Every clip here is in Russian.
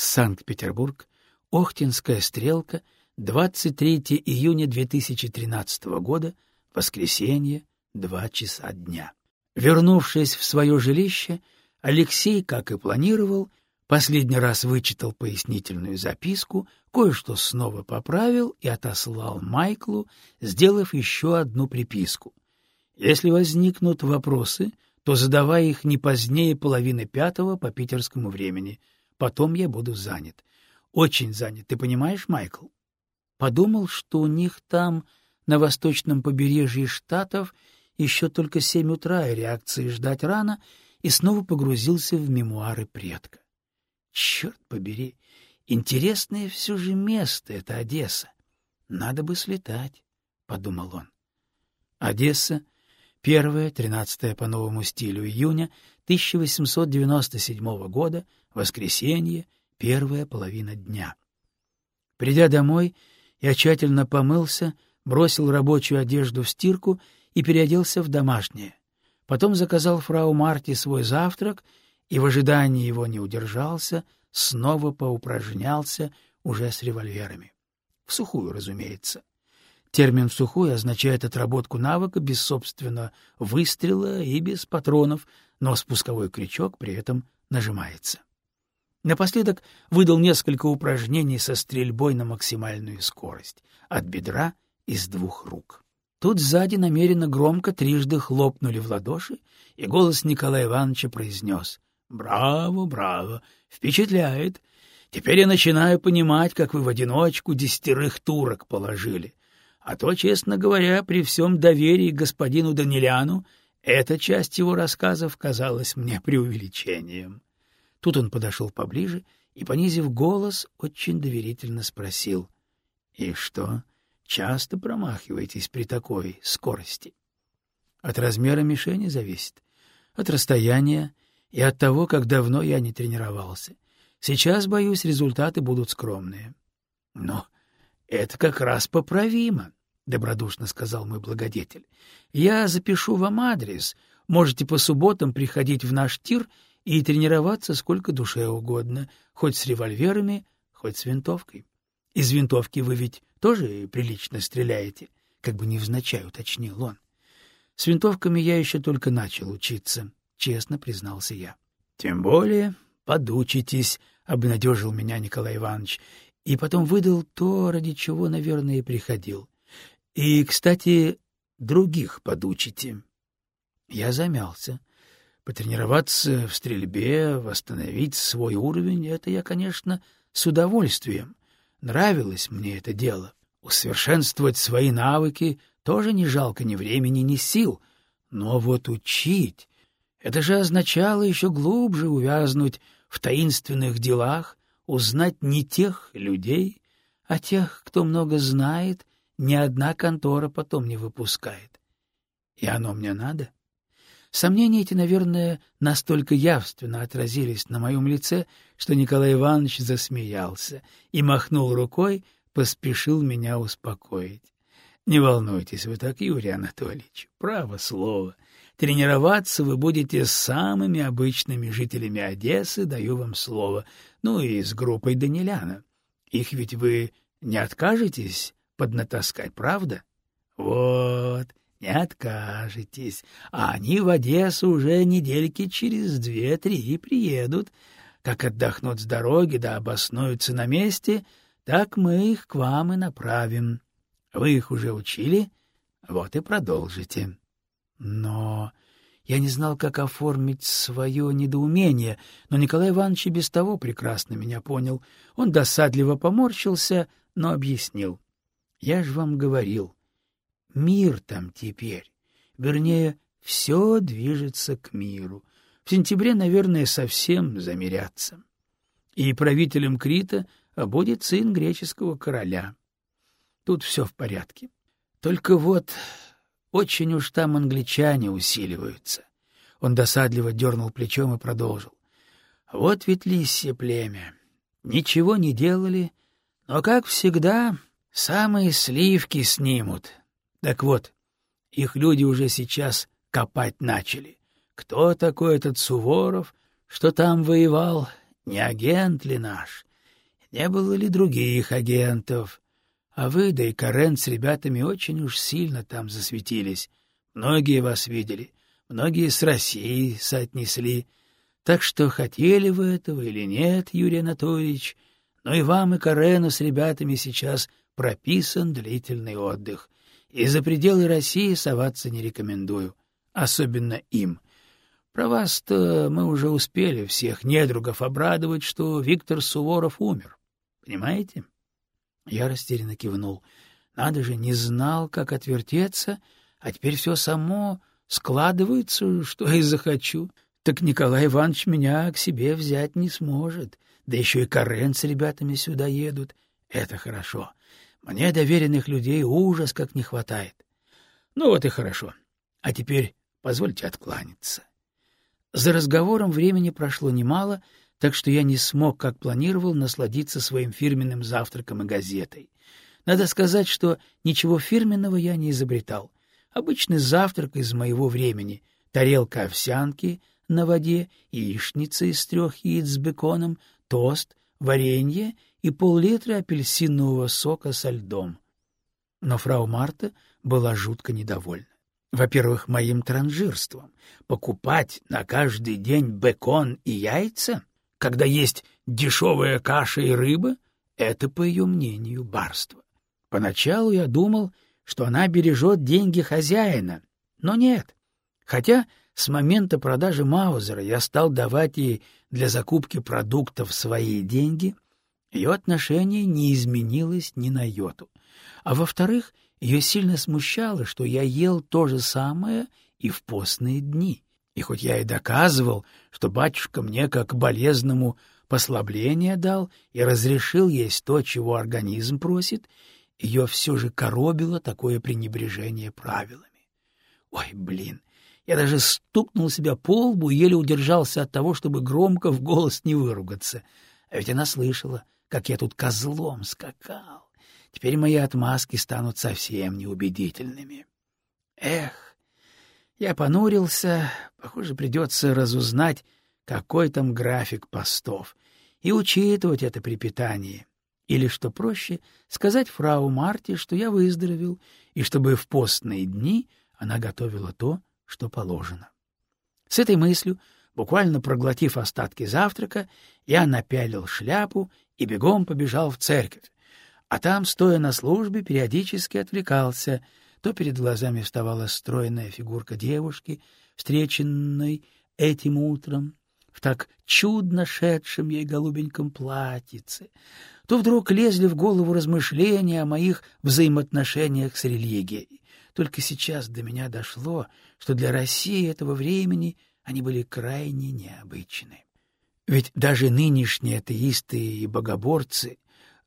Санкт-Петербург, Охтинская стрелка, 23 июня 2013 года, воскресенье, два часа дня. Вернувшись в свое жилище, Алексей, как и планировал, последний раз вычитал пояснительную записку, кое-что снова поправил и отослал Майклу, сделав еще одну приписку. Если возникнут вопросы, то задавай их не позднее половины пятого по питерскому времени. Потом я буду занят. Очень занят, ты понимаешь, Майкл? Подумал, что у них там, на восточном побережье Штатов, еще только семь утра, и реакции ждать рано, и снова погрузился в мемуары предка. Черт побери, интересное все же место это Одесса. Надо бы слетать, — подумал он. Одесса, 1-13 по новому стилю июня 1897 года, воскресенье, первая половина дня. Придя домой, я тщательно помылся, бросил рабочую одежду в стирку и переоделся в домашнее. Потом заказал фрау Марти свой завтрак и в ожидании его не удержался, снова поупражнялся уже с револьверами. В сухую, разумеется. Термин «в сухую» означает отработку навыка без, собственно, выстрела и без патронов, но спусковой крючок при этом нажимается. Напоследок выдал несколько упражнений со стрельбой на максимальную скорость, от бедра из двух рук. Тут сзади намеренно громко трижды хлопнули в ладоши, и голос Николая Ивановича произнес «Браво, браво! Впечатляет! Теперь я начинаю понимать, как вы в одиночку десятерых турок положили. А то, честно говоря, при всем доверии господину Даниляну, эта часть его рассказов казалась мне преувеличением. Тут он подошел поближе и, понизив голос, очень доверительно спросил. — И что, часто промахиваетесь при такой скорости? — От размера мишени зависит, от расстояния и от того, как давно я не тренировался. Сейчас, боюсь, результаты будут скромные. — Но это как раз поправимо, добродушно сказал мой благодетель. Я запишу вам адрес. Можете по субботам приходить в наш тир и тренироваться сколько душе угодно, хоть с револьверами, хоть с винтовкой. Из винтовки вы ведь тоже прилично стреляете, как бы невзначай уточнил он. С винтовками я еще только начал учиться, честно признался я. Тем более подучитесь, обнадежил меня Николай Иванович, и потом выдал то, ради чего, наверное, и приходил. И, кстати, других подучите. Я замялся. Потренироваться в стрельбе, восстановить свой уровень — это я, конечно, с удовольствием. Нравилось мне это дело. Усовершенствовать свои навыки тоже не жалко ни времени, ни сил. Но вот учить — это же означало еще глубже увязнуть в таинственных делах, узнать не тех людей, а тех, кто много знает ни одна контора потом не выпускает. И оно мне надо? Сомнения эти, наверное, настолько явственно отразились на моем лице, что Николай Иванович засмеялся и махнул рукой, поспешил меня успокоить. Не волнуйтесь вы так, Юрий Анатольевич, право слово. Тренироваться вы будете с самыми обычными жителями Одессы, даю вам слово, ну и с группой Даниляна. Их ведь вы не откажетесь поднатаскать, правда? Вот, не откажетесь. А они в Одессу уже недельки через две-три приедут. Как отдохнут с дороги да обоснуются на месте, так мы их к вам и направим. Вы их уже учили, вот и продолжите. Но я не знал, как оформить свое недоумение, но Николай Иванович и без того прекрасно меня понял. Он досадливо поморщился, но объяснил. Я же вам говорил, мир там теперь. Вернее, все движется к миру. В сентябре, наверное, совсем замерятся. И правителем Крита будет сын греческого короля. Тут все в порядке. Только вот очень уж там англичане усиливаются. Он досадливо дернул плечом и продолжил. Вот ведь лисье племя. Ничего не делали, но, как всегда, Самые сливки снимут. Так вот, их люди уже сейчас копать начали. Кто такой этот Суворов, что там воевал, Не агент ли наш? Не было ли других агентов? А вы, да и Карен с ребятами очень уж сильно там засветились. Многие вас видели, многие с Россией соотнесли. Так что хотели вы этого или нет, Юрий Анатольевич, но и вам, и Карену с ребятами сейчас прописан длительный отдых. И за пределы России соваться не рекомендую, особенно им. Про вас-то мы уже успели всех недругов обрадовать, что Виктор Суворов умер. Понимаете? Я растерянно кивнул. Надо же, не знал, как отвертеться, а теперь все само складывается, что и захочу. Так Николай Иванович меня к себе взять не сможет. Да еще и Карен с ребятами сюда едут. Это хорошо. Мне доверенных людей ужас как не хватает. Ну вот и хорошо. А теперь позвольте откланяться. За разговором времени прошло немало, так что я не смог, как планировал, насладиться своим фирменным завтраком и газетой. Надо сказать, что ничего фирменного я не изобретал. Обычный завтрак из моего времени — тарелка овсянки на воде, яичница из трех яиц с беконом, тост, варенье и пол-литра апельсинового сока со льдом. Но фрау Марта была жутко недовольна. Во-первых, моим транжирством. Покупать на каждый день бекон и яйца, когда есть дешевая каша и рыба, это, по ее мнению, барство. Поначалу я думал, что она бережет деньги хозяина, но нет. Хотя с момента продажи Маузера я стал давать ей для закупки продуктов свои деньги, ее отношение не изменилось ни на йоту. А во-вторых, ее сильно смущало, что я ел то же самое и в постные дни. И хоть я и доказывал, что батюшка мне как болезному послабление дал и разрешил есть то, чего организм просит, ее все же коробило такое пренебрежение правилами. Ой, блин, я даже стукнул себя по лбу еле удержался от того, чтобы громко в голос не выругаться. А ведь она слышала, как я тут козлом скакал. Теперь мои отмазки станут совсем неубедительными. Эх, я понурился, похоже, придется разузнать, какой там график постов, и учитывать это при питании. Или, что проще, сказать фрау Марте, что я выздоровел, и чтобы в постные дни она готовила то, что положено. С этой мыслью, буквально проглотив остатки завтрака, я напялил шляпу и бегом побежал в церковь, а там, стоя на службе, периодически отвлекался. То перед глазами вставала стройная фигурка девушки, встреченной этим утром, в так чудно шедшем ей голубеньком платьице, то вдруг лезли в голову размышления о моих взаимоотношениях с религией. Только сейчас до меня дошло, что для России этого времени они были крайне необычны. Ведь даже нынешние атеисты и богоборцы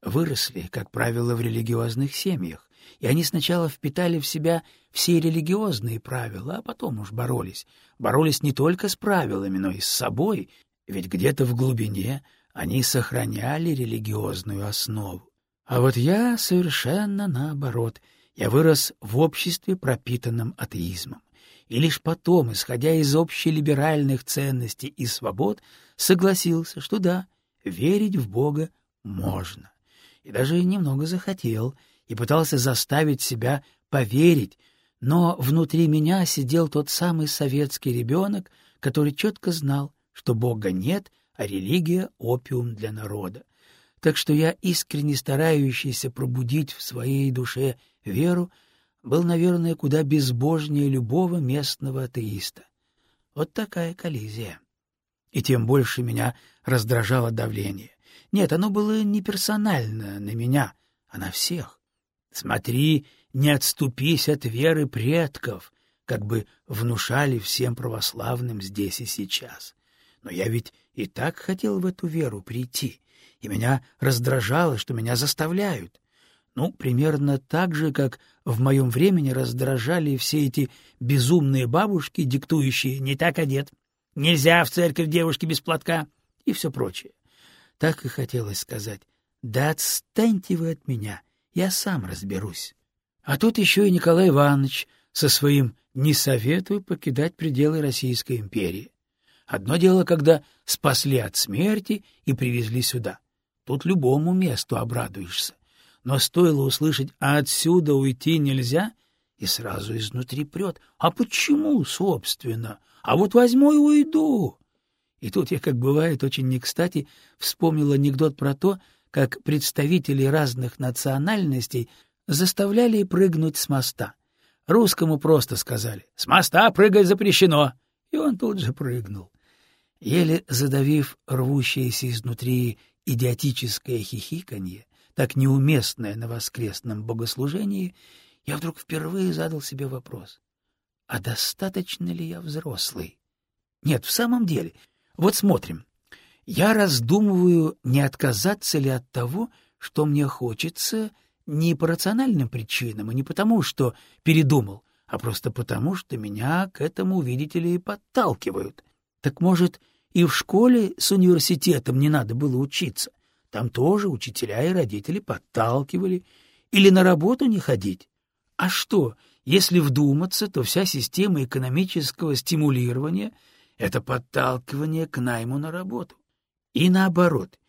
выросли, как правило, в религиозных семьях, и они сначала впитали в себя все религиозные правила, а потом уж боролись. Боролись не только с правилами, но и с собой, ведь где-то в глубине они сохраняли религиозную основу. А вот я совершенно наоборот. Я вырос в обществе, пропитанном атеизмом. И лишь потом, исходя из общелиберальных ценностей и свобод, согласился, что да, верить в Бога можно и даже немного захотел, и пытался заставить себя поверить, но внутри меня сидел тот самый советский ребенок, который четко знал, что Бога нет, а религия — опиум для народа. Так что я, искренне старающийся пробудить в своей душе веру, был, наверное, куда безбожнее любого местного атеиста. Вот такая коллизия. И тем больше меня раздражало давление. Нет, оно было не персонально на меня, а на всех. Смотри, не отступись от веры предков, как бы внушали всем православным здесь и сейчас. Но я ведь и так хотел в эту веру прийти, и меня раздражало, что меня заставляют. Ну, примерно так же, как в моем времени раздражали все эти безумные бабушки, диктующие «не так одет», «нельзя в церковь девушки без платка» и все прочее. Так и хотелось сказать. «Да отстаньте вы от меня, я сам разберусь». А тут еще и Николай Иванович со своим «не советую покидать пределы Российской империи». Одно дело, когда спасли от смерти и привезли сюда. Тут любому месту обрадуешься. Но стоило услышать «а отсюда уйти нельзя», и сразу изнутри прет. А почему, собственно? А вот возьму и уйду. И тут я, как бывает, очень не кстати вспомнил анекдот про то, как представители разных национальностей заставляли прыгнуть с моста. Русскому просто сказали «С моста прыгать запрещено!» И он тут же прыгнул. Еле задавив рвущееся изнутри идиотическое хихиканье, так неуместное на воскресном богослужении, я вдруг впервые задал себе вопрос. А достаточно ли я взрослый? Нет, в самом деле. Вот смотрим. Я раздумываю, не отказаться ли от того, что мне хочется, не по рациональным причинам и не потому, что передумал, а просто потому, что меня к этому, видите ли, подталкивают. Так, может, и в школе с университетом не надо было учиться. Там тоже учителя и родители подталкивали. Или на работу не ходить. А что, если вдуматься, то вся система экономического стимулирования — это подталкивание к найму на работу. И наоборот,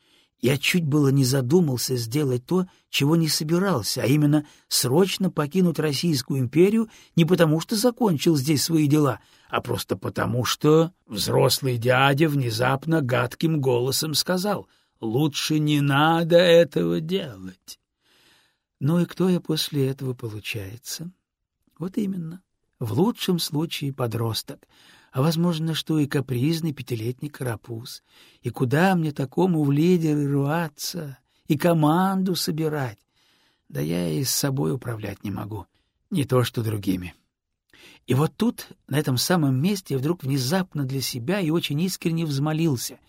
я чуть было не задумался сделать то, чего не собирался, а именно срочно покинуть Российскую империю не потому, что закончил здесь свои дела, а просто потому, что взрослый дядя внезапно гадким голосом сказал «Лучше не надо этого делать». Ну и кто я после этого получается? Вот именно. В лучшем случае подросток, а, возможно, что и капризный пятилетний карапуз. И куда мне такому в лидеры рваться и команду собирать? Да я и с собой управлять не могу, не то что другими. И вот тут, на этом самом месте, я вдруг внезапно для себя и очень искренне взмолился.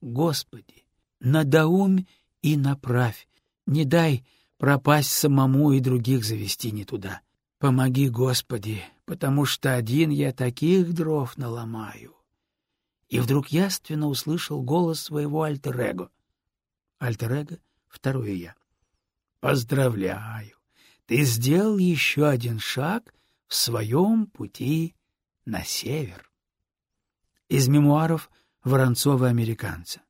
«Господи, надоумь и направь, не дай пропасть самому и других завести не туда». Помоги, Господи, потому что один я таких дров наломаю. И вдруг яственно услышал голос своего альтер-эго. Альтер-эго — второе я. Поздравляю, ты сделал еще один шаг в своем пути на север. Из мемуаров Воронцова-американца.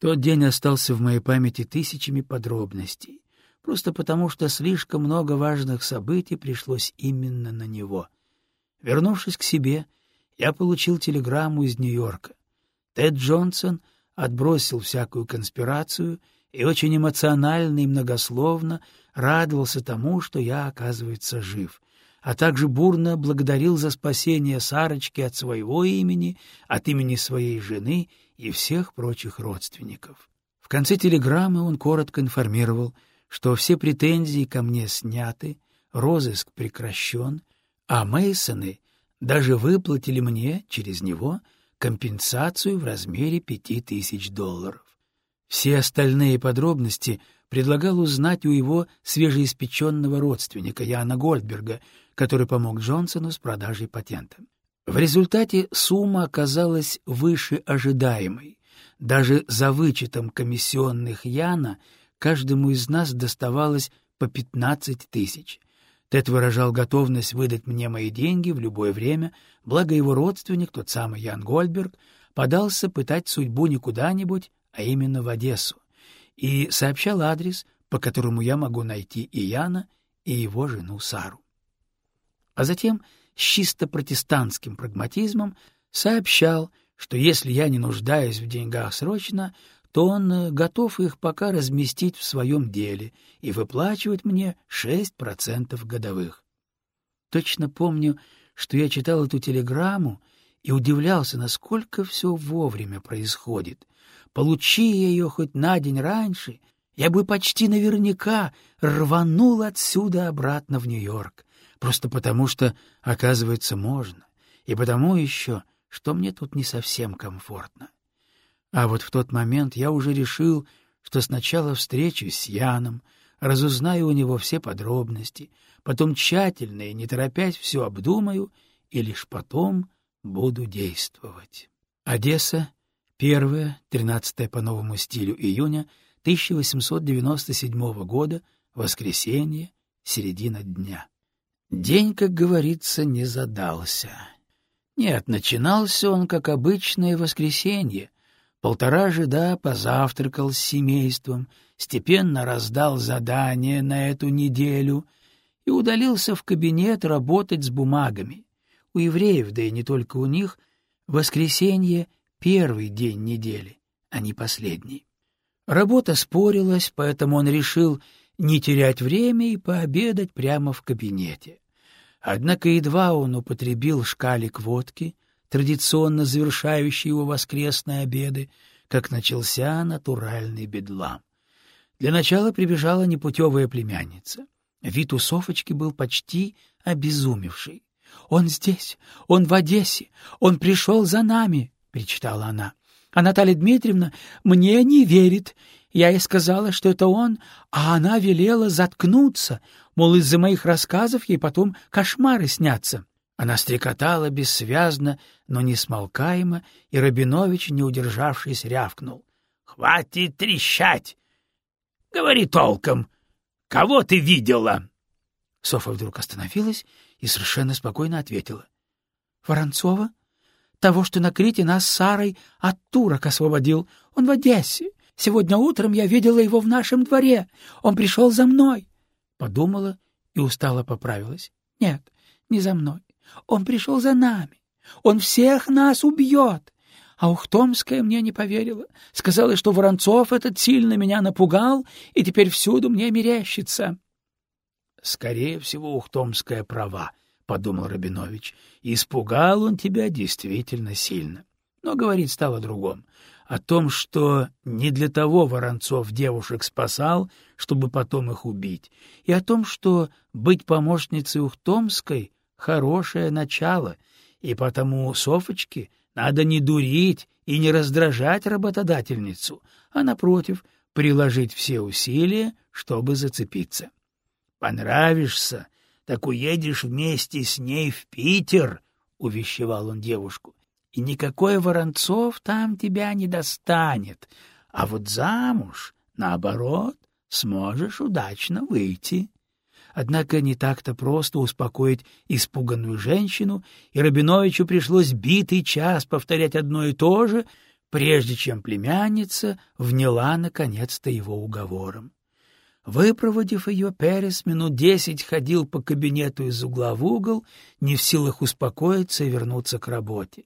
Тот день остался в моей памяти тысячами подробностей просто потому что слишком много важных событий пришлось именно на него. Вернувшись к себе, я получил телеграмму из Нью-Йорка. Тед Джонсон отбросил всякую конспирацию и очень эмоционально и многословно радовался тому, что я, оказывается, жив, а также бурно благодарил за спасение Сарочки от своего имени, от имени своей жены и всех прочих родственников. В конце телеграммы он коротко информировал — что все претензии ко мне сняты, розыск прекращен, а Мейсоны даже выплатили мне через него компенсацию в размере пяти тысяч долларов. Все остальные подробности предлагал узнать у его свежеиспеченного родственника Яна Гольдберга, который помог Джонсону с продажей патента. В результате сумма оказалась выше ожидаемой. Даже за вычетом комиссионных Яна каждому из нас доставалось по пятнадцать тысяч. Тед выражал готовность выдать мне мои деньги в любое время, благо его родственник, тот самый Ян Гольдберг, подался пытать судьбу не куда-нибудь, а именно в Одессу, и сообщал адрес, по которому я могу найти и Яна, и его жену Сару. А затем с чисто протестантским прагматизмом сообщал, что если я не нуждаюсь в деньгах срочно, то он э, готов их пока разместить в своем деле и выплачивать мне шесть процентов годовых. Точно помню, что я читал эту телеграмму и удивлялся, насколько все вовремя происходит. Получи я ее хоть на день раньше, я бы почти наверняка рванул отсюда обратно в Нью-Йорк, просто потому что, оказывается, можно, и потому еще, что мне тут не совсем комфортно. А вот в тот момент я уже решил, что сначала встречусь с Яном, разузнаю у него все подробности, потом тщательно и не торопясь все обдумаю, и лишь потом буду действовать. Одесса, 1-13 по новому стилю июня 1897 года, воскресенье, середина дня. День, как говорится, не задался. Нет, начинался он, как обычное воскресенье. Полтора жида позавтракал с семейством, степенно раздал задание на эту неделю и удалился в кабинет работать с бумагами. У евреев, да и не только у них, воскресенье — первый день недели, а не последний. Работа спорилась, поэтому он решил не терять время и пообедать прямо в кабинете. Однако едва он употребил шкалик водки, традиционно завершающий его воскресные обеды, как начался натуральный бедлам. Для начала прибежала непутевая племянница. Вид у Софочки был почти обезумевший. — Он здесь, он в Одессе, он пришел за нами, — причитала она. — А Наталья Дмитриевна мне не верит. Я ей сказала, что это он, а она велела заткнуться, мол, из-за моих рассказов ей потом кошмары снятся. Она стрекотала бессвязно, но несмолкаемо, и Рабинович, не удержавшись, рявкнул. — Хватит трещать! Говори толком! Кого ты видела? Софа вдруг остановилась и совершенно спокойно ответила. — Воронцова? Того, что на Крите нас с Сарой от турок освободил. Он в Одессе. Сегодня утром я видела его в нашем дворе. Он пришел за мной. Подумала и устало поправилась. Нет, не за мной. Он пришел за нами. Он всех нас убьет. А Ухтомская мне не поверила. Сказала, что Воронцов этот сильно меня напугал, и теперь всюду мне мерещится. — Скорее всего, Ухтомская права, — подумал Рабинович. — Испугал он тебя действительно сильно. Но говорить стало другом о том, что не для того Воронцов девушек спасал, чтобы потом их убить, и о том, что быть помощницей Ухтомской — хорошее начало, и потому Софочке надо не дурить и не раздражать работодательницу, а, напротив, приложить все усилия, чтобы зацепиться. «Понравишься, так уедешь вместе с ней в Питер», — увещевал он девушку и никакой Воронцов там тебя не достанет, а вот замуж, наоборот, сможешь удачно выйти. Однако не так-то просто успокоить испуганную женщину, и Рабиновичу пришлось битый час повторять одно и то же, прежде чем племянница вняла наконец-то его уговором. Выпроводив ее, Перес минут десять ходил по кабинету из угла в угол, не в силах успокоиться и вернуться к работе.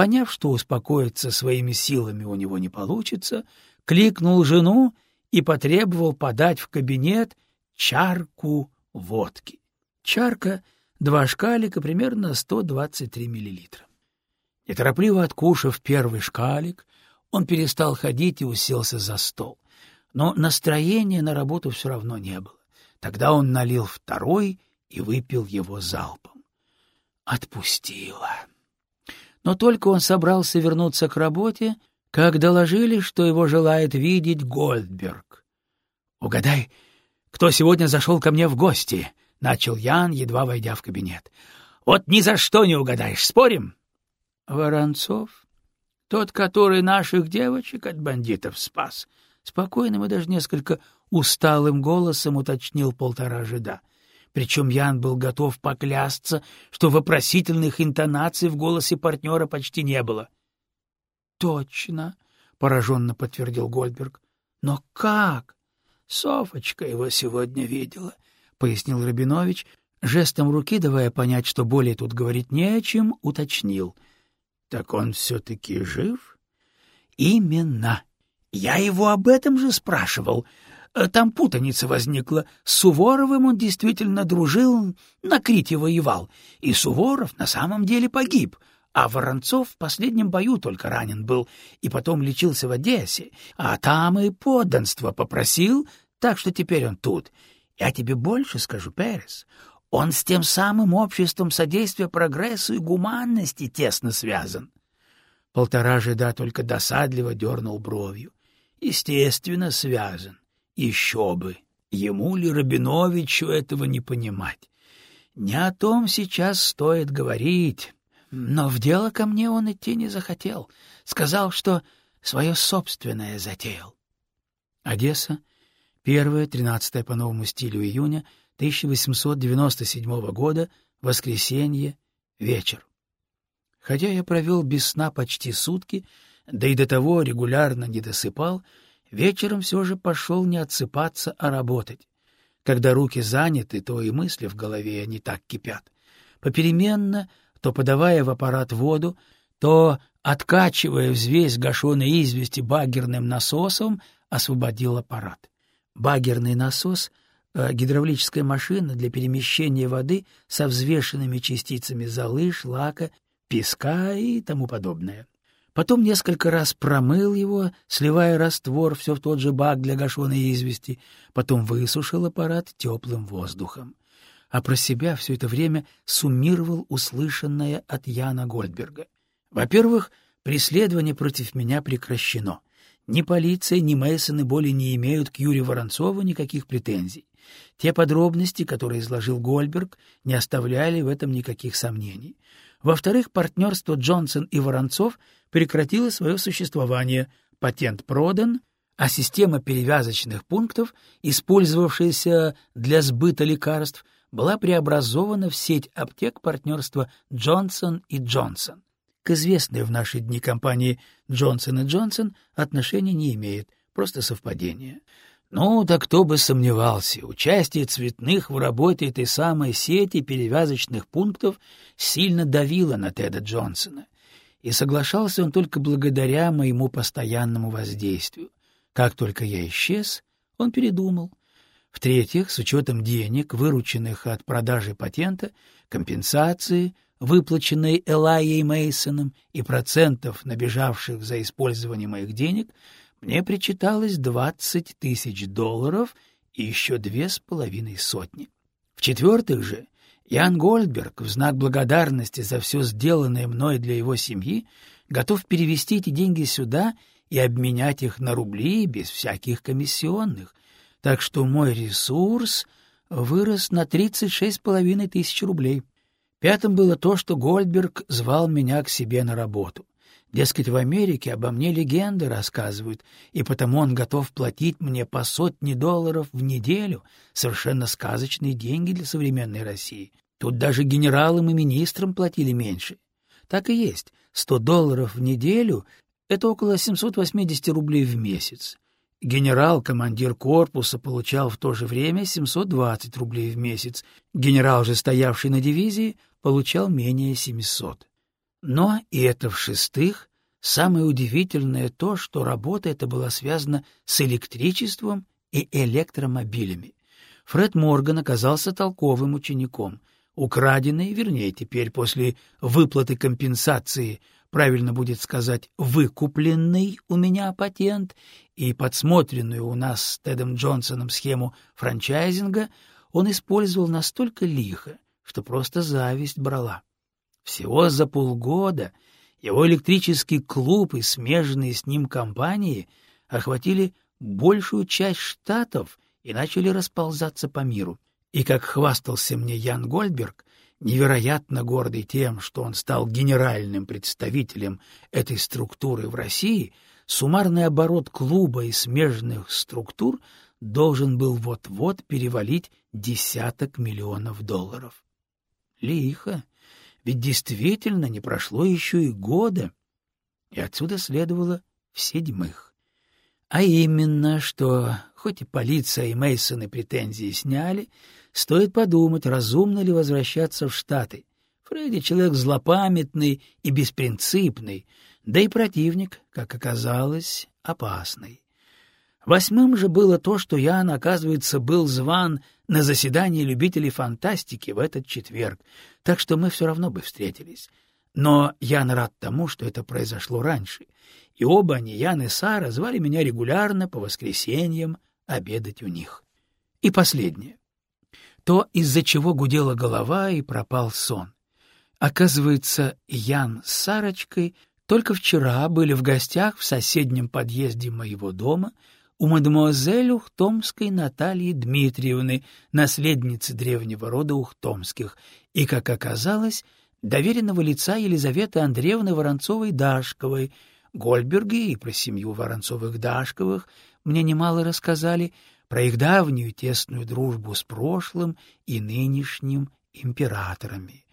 Поняв, что успокоиться своими силами у него не получится, кликнул жену и потребовал подать в кабинет чарку водки. Чарка — два шкалика, примерно 123 миллилитра. Неторопливо откушав первый шкалик, он перестал ходить и уселся за стол. Но настроения на работу все равно не было. Тогда он налил второй и выпил его залпом. Отпустила но только он собрался вернуться к работе, как доложили, что его желает видеть Гольдберг. — Угадай, кто сегодня зашел ко мне в гости? — начал Ян, едва войдя в кабинет. — Вот ни за что не угадаешь, спорим? — Воронцов, тот, который наших девочек от бандитов спас, спокойным и даже несколько усталым голосом уточнил полтора жида причем Ян был готов поклясться, что вопросительных интонаций в голосе партнера почти не было. — Точно, — пораженно подтвердил Гольдберг. — Но как? — Софочка его сегодня видела, — пояснил Рабинович, жестом руки, давая понять, что более тут говорить не о чем, уточнил. — Так он все-таки жив? — Именно. Я его об этом же спрашивал, там путаница возникла. С Суворовым он действительно дружил, на Крите воевал, и Суворов на самом деле погиб, а Воронцов в последнем бою только ранен был и потом лечился в Одессе, а там и подданство попросил, так что теперь он тут. Я тебе больше скажу, Перес, он с тем самым обществом содействия прогрессу и гуманности тесно связан. Полтора жида только досадливо дернул бровью. Естественно, связан. Еще бы! Ему ли Рабиновичу этого не понимать? Не о том сейчас стоит говорить. Но в дело ко мне он идти не захотел. Сказал, что свое собственное затеял. Одесса, 1-13 по новому стилю июня 1897 года, воскресенье, вечер. Хотя я провел без сна почти сутки, да и до того регулярно не досыпал, вечером все же пошел не отсыпаться, а работать. Когда руки заняты, то и мысли в голове не так кипят. Попеременно, то подавая в аппарат воду, то, откачивая взвесь гашеной извести багерным насосом, освободил аппарат. Багерный насос э, — гидравлическая машина для перемещения воды со взвешенными частицами золы, шлака, песка и тому подобное. Потом несколько раз промыл его, сливая раствор все в тот же бак для гашеной извести, потом высушил аппарат теплым воздухом. А про себя все это время суммировал услышанное от Яна Гольдберга. Во-первых, преследование против меня прекращено. Ни полиция, ни Мейсоны более не имеют к Юрию Воронцову никаких претензий. Те подробности, которые изложил Гольберг, не оставляли в этом никаких сомнений. Во-вторых, партнерство Джонсон и Воронцов прекратило свое существование, патент продан, а система перевязочных пунктов, использовавшаяся для сбыта лекарств, была преобразована в сеть аптек партнерства Джонсон и Джонсон. К известной в наши дни компании Джонсон и Джонсон отношения не имеет, просто совпадение. Ну, да кто бы сомневался, участие цветных в работе этой самой сети перевязочных пунктов сильно давило на Теда Джонсона. И соглашался он только благодаря моему постоянному воздействию. Как только я исчез, он передумал. В-третьих, с учетом денег, вырученных от продажи патента, компенсации, выплаченной Элайей Мейсоном и процентов, набежавших за использование моих денег — мне причиталось двадцать тысяч долларов и еще две с половиной сотни. В-четвертых же, Ян Гольдберг в знак благодарности за все сделанное мной для его семьи готов перевести эти деньги сюда и обменять их на рубли без всяких комиссионных, так что мой ресурс вырос на тридцать шесть с половиной тысяч рублей. Пятым было то, что Гольдберг звал меня к себе на работу. Дескать, в Америке обо мне легенды рассказывают, и потому он готов платить мне по сотне долларов в неделю, совершенно сказочные деньги для современной России. Тут даже генералам и министрам платили меньше. Так и есть, сто долларов в неделю — это около 780 рублей в месяц. Генерал, командир корпуса, получал в то же время 720 рублей в месяц. Генерал же, стоявший на дивизии, получал менее 700. Но, и это в-шестых, самое удивительное то, что работа эта была связана с электричеством и электромобилями. Фред Морган оказался толковым учеником. Украденный, вернее, теперь после выплаты компенсации, правильно будет сказать, выкупленный у меня патент и подсмотренную у нас с Тедом Джонсоном схему франчайзинга, он использовал настолько лихо, что просто зависть брала. Всего за полгода его электрический клуб и смежные с ним компании охватили большую часть штатов и начали расползаться по миру. И, как хвастался мне Ян Гольдберг, невероятно гордый тем, что он стал генеральным представителем этой структуры в России, суммарный оборот клуба и смежных структур должен был вот-вот перевалить десяток миллионов долларов. Лихо ведь действительно не прошло еще и года, и отсюда следовало в седьмых. А именно, что, хоть и полиция и Мейсоны претензии сняли, стоит подумать, разумно ли возвращаться в Штаты. Фредди человек злопамятный и беспринципный, да и противник, как оказалось, опасный. Восьмым же было то, что Ян, оказывается, был зван на заседание любителей фантастики в этот четверг, так что мы все равно бы встретились. Но Ян рад тому, что это произошло раньше, и оба они, Ян и Сара, звали меня регулярно по воскресеньям обедать у них. И последнее. То, из-за чего гудела голова и пропал сон. Оказывается, Ян с Сарочкой только вчера были в гостях в соседнем подъезде моего дома — у мадемуазель Ухтомской Натальи Дмитриевны, наследницы древнего рода Ухтомских, и, как оказалось, доверенного лица Елизаветы Андреевны Воронцовой-Дашковой. Гольберги и про семью Воронцовых-Дашковых мне немало рассказали, про их давнюю тесную дружбу с прошлым и нынешним императорами.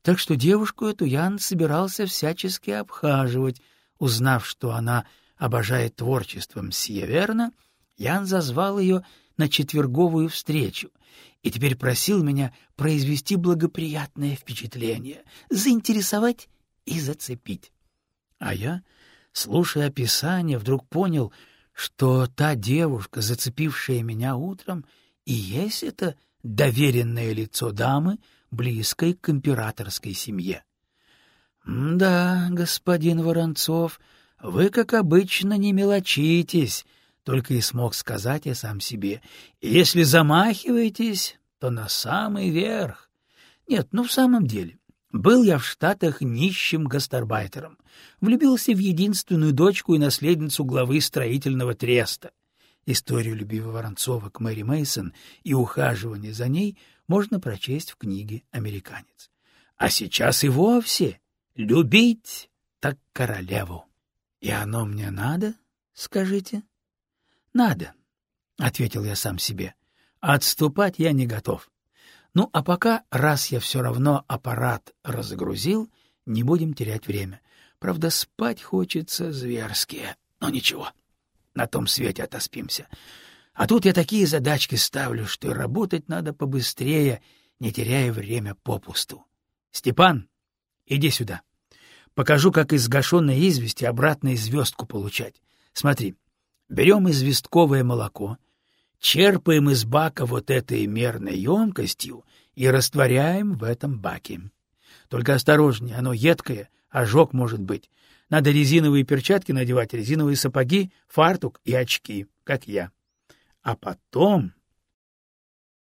Так что девушку эту Ян собирался всячески обхаживать. Узнав, что она обожает творчество мсье Верна, Ян зазвал ее на четверговую встречу и теперь просил меня произвести благоприятное впечатление, заинтересовать и зацепить. А я, слушая описание, вдруг понял, что та девушка, зацепившая меня утром, и есть это доверенное лицо дамы, близкой к императорской семье. — Да, господин Воронцов, вы, как обычно, не мелочитесь, — только и смог сказать я сам себе. — Если замахиваетесь, то на самый верх. Нет, ну в самом деле, был я в Штатах нищим гастарбайтером, влюбился в единственную дочку и наследницу главы строительного треста. Историю любви Воронцова к Мэри Мейсон и ухаживание за ней можно прочесть в книге «Американец». А сейчас и вовсе любить так королеву. И оно мне надо, скажите? — Надо, — ответил я сам себе. Отступать я не готов. Ну, а пока, раз я все равно аппарат разгрузил, не будем терять время. Правда, спать хочется зверски, но ничего, на том свете отоспимся. А тут я такие задачки ставлю, что работать надо побыстрее, не теряя время попусту. Степан, иди сюда. Покажу, как из гашенной извести обратно известку получать. Смотри, берем известковое молоко — черпаем из бака вот этой мерной емкостью и растворяем в этом баке. Только осторожнее, оно едкое, ожог может быть. Надо резиновые перчатки надевать, резиновые сапоги, фартук и очки, как я. А потом